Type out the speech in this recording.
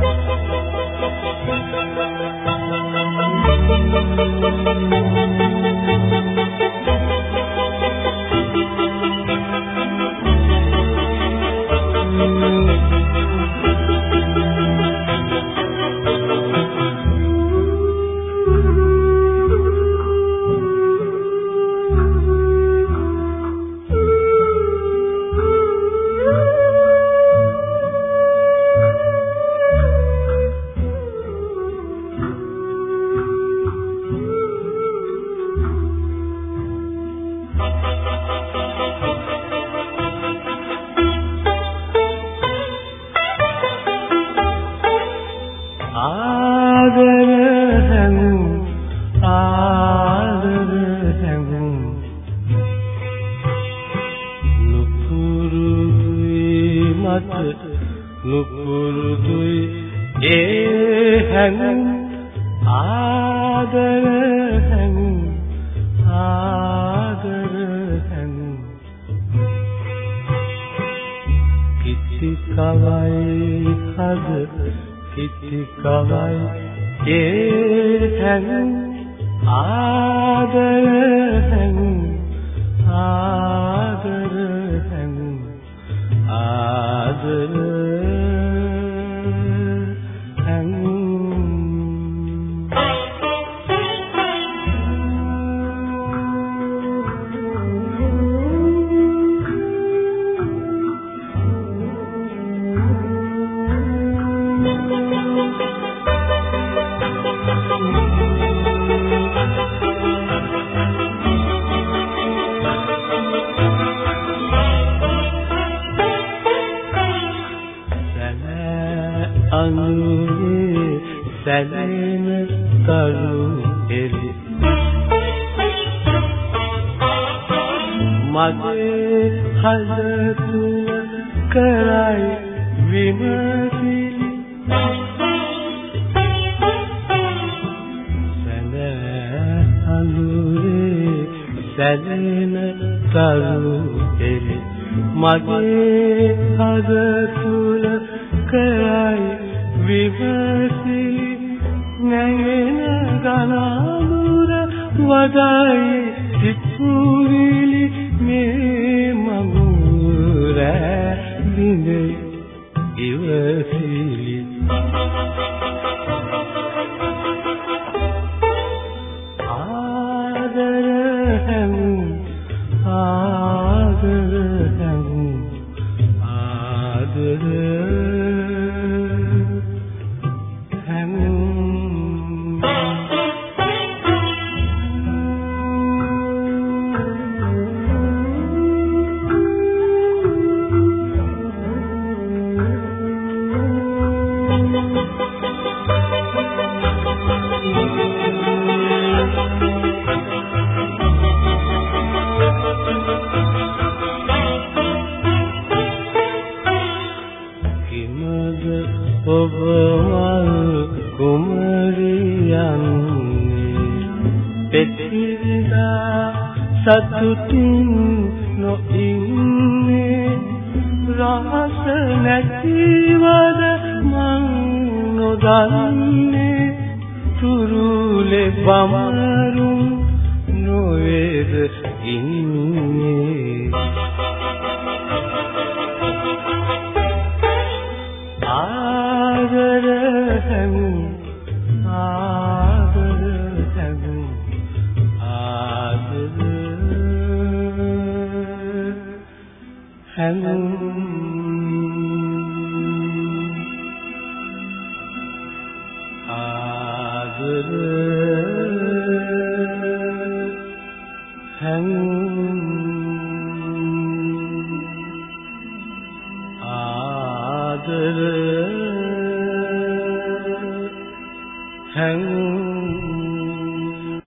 Thank you. මට නුපුරුදුයි. ඒ හැඟුම් ආදර හැඟුම් ආදර හැඟුම්. කිති කවයි හද කිති කවයි ඒ හැඟුම් ආදර අනුයේ සැලෙන කරු එලි. මගේ හද තුන කරයි විමසිලි සැලෙන අනුයේ සැලෙන කරු එලි. මගේ හද තුල කරයි විවසි නැගෙන ගලානුර වදයි සිත්පුවිලි මේ මඟුර දිනේ ඉවසිලි. ආදර හැම ආ ඔබ මල් කුමරියන්නේ? පෙතිරිදා සතුටින් නොඉන්නේ. රහස නැතිවද මං නොදන්නේ. තුරුලේ බමරුම් නොවේද? සැවූ ආදර සැවූ ආදර හැඳුන් ආදර Oh.